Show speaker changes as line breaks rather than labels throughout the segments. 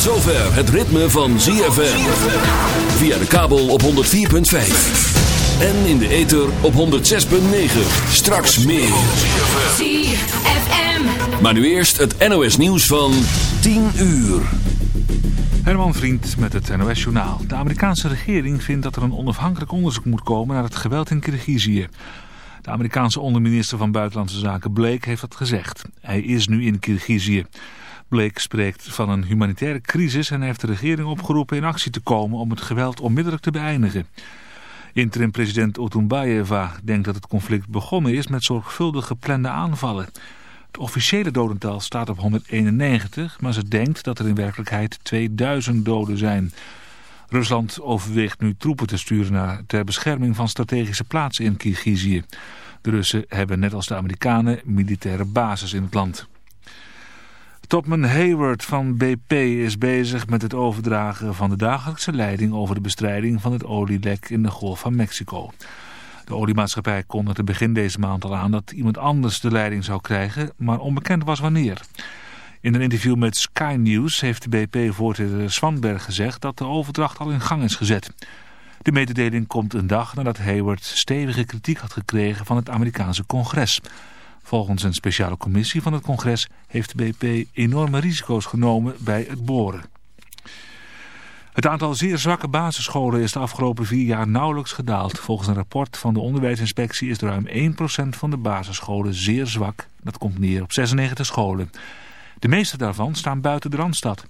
het ritme van ZFM. Via de kabel op 104.5. En in de ether op 106.9. Straks meer. ZFM. Maar nu eerst het NOS nieuws van 10 uur.
Herman Vriend met het NOS Journaal. De Amerikaanse regering vindt dat er een onafhankelijk onderzoek moet komen naar het geweld in Kirgizië. De Amerikaanse onderminister van Buitenlandse Zaken Blake heeft dat gezegd. Hij is nu in Kirgizië. Blake spreekt van een humanitaire crisis en heeft de regering opgeroepen in actie te komen om het geweld onmiddellijk te beëindigen. Interim-president Otunbayeva denkt dat het conflict begonnen is met zorgvuldig geplande aanvallen. Het officiële dodental staat op 191, maar ze denkt dat er in werkelijkheid 2000 doden zijn. Rusland overweegt nu troepen te sturen naar ter bescherming van strategische plaatsen in Kirgizië. De Russen hebben net als de Amerikanen militaire bases in het land. Topman Hayward van BP is bezig met het overdragen van de dagelijkse leiding over de bestrijding van het olielek in de Golf van Mexico. De oliemaatschappij kondigde begin deze maand al aan dat iemand anders de leiding zou krijgen, maar onbekend was wanneer. In een interview met Sky News heeft BP-voorzitter Swanberg gezegd dat de overdracht al in gang is gezet. De mededeling komt een dag nadat Hayward stevige kritiek had gekregen van het Amerikaanse congres. Volgens een speciale commissie van het congres heeft BP enorme risico's genomen bij het boren. Het aantal zeer zwakke basisscholen is de afgelopen vier jaar nauwelijks gedaald. Volgens een rapport van de onderwijsinspectie is ruim 1% van de basisscholen zeer zwak. Dat komt neer op 96 scholen. De meeste daarvan staan buiten de Randstad.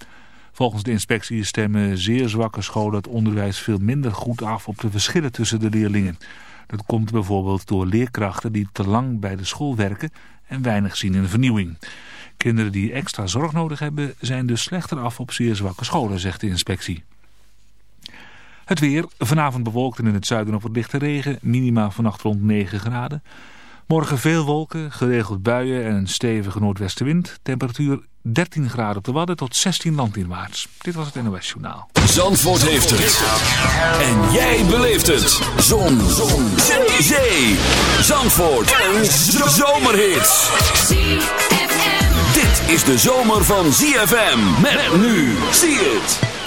Volgens de inspectie stemmen zeer zwakke scholen het onderwijs veel minder goed af op de verschillen tussen de leerlingen. Dat komt bijvoorbeeld door leerkrachten die te lang bij de school werken en weinig zien in de vernieuwing. Kinderen die extra zorg nodig hebben zijn dus slechter af op zeer zwakke scholen, zegt de inspectie. Het weer, vanavond bewolkt en in het zuiden op wat lichte regen, minima vannacht rond 9 graden. Morgen veel wolken, geregeld buien en een stevige noordwestenwind. Temperatuur 13 graden op de Wadden tot 16 landinwaarts. Dit was het NOS Journaal.
Zandvoort heeft het. En jij beleeft het. Zon. Zon. Zee. Zandvoort. Een zomerhit. Dit is de zomer van ZFM. Met nu. Zie het.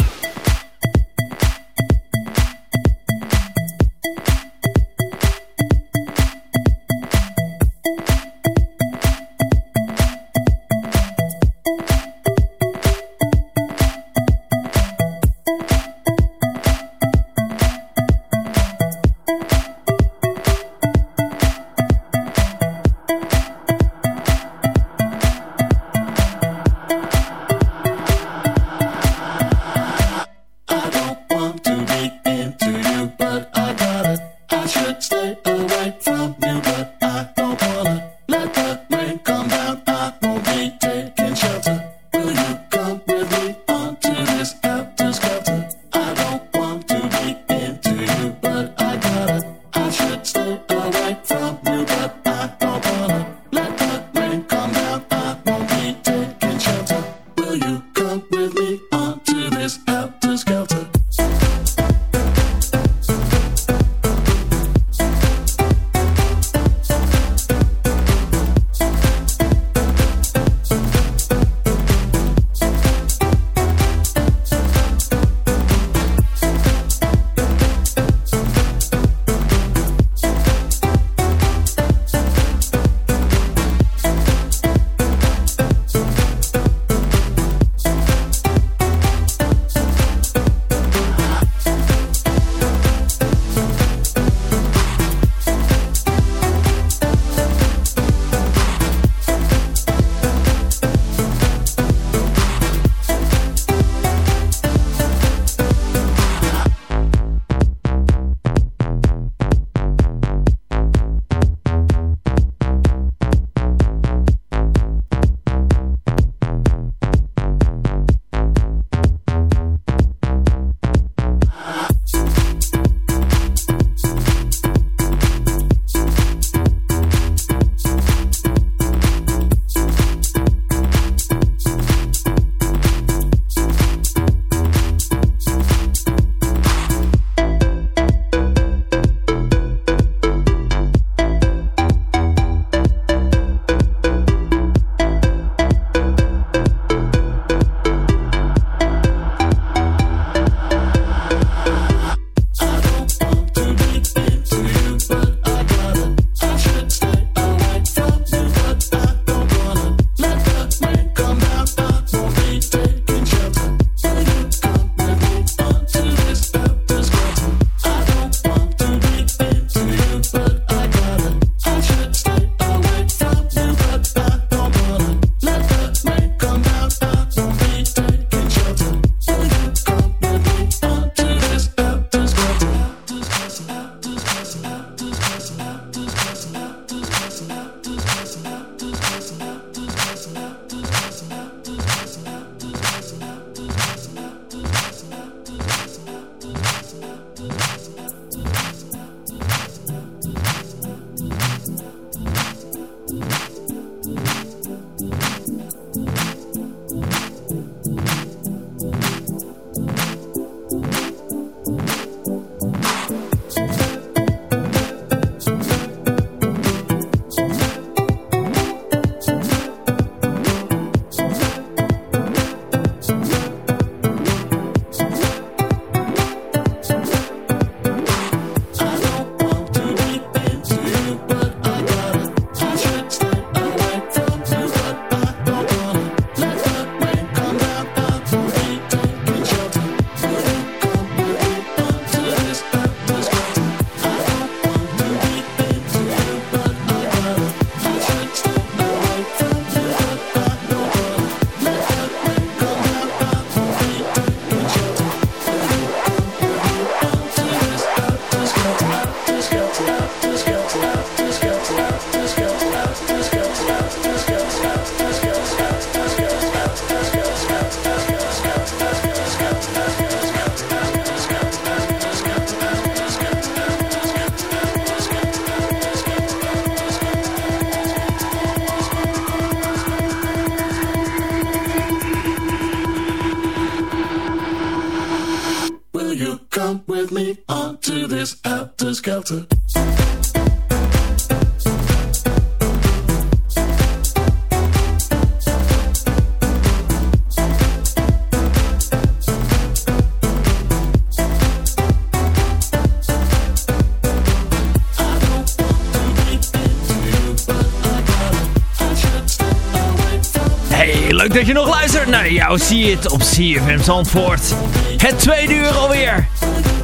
Dat je nog luistert naar jou zie het op CFM Zandvoort. Het tweede uur alweer.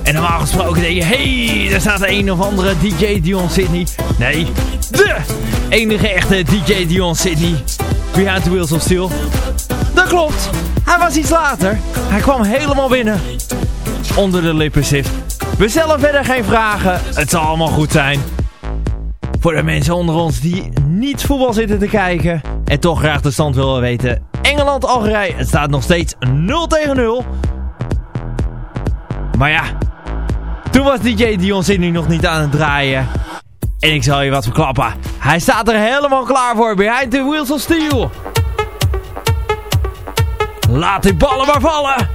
En normaal gesproken denk je, hey, daar staat een of andere DJ Dion Sydney. Nee, de enige echte DJ Dion Sydney. Behind the Wheels of Steel. Dat klopt, hij was iets later. Hij kwam helemaal binnen. Onder de lippenstift. We stellen verder geen vragen, het zal allemaal goed zijn. Voor de mensen onder ons die niet voetbal zitten te kijken en toch graag de stand willen weten. Engeland-Algerije, het staat nog steeds 0 tegen 0. Maar ja, toen was DJ Dion Sydney nog niet aan het draaien. En ik zal je wat verklappen. Hij staat er helemaal klaar voor. Behind the wheels of steel. Laat die ballen maar vallen.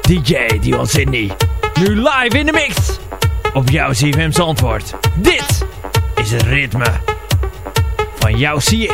DJ Dion Sydney. Nu live in de mix. Op jouw CFM Zandvoort. Dit is het ritme van jou zie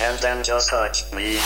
And then just touch me.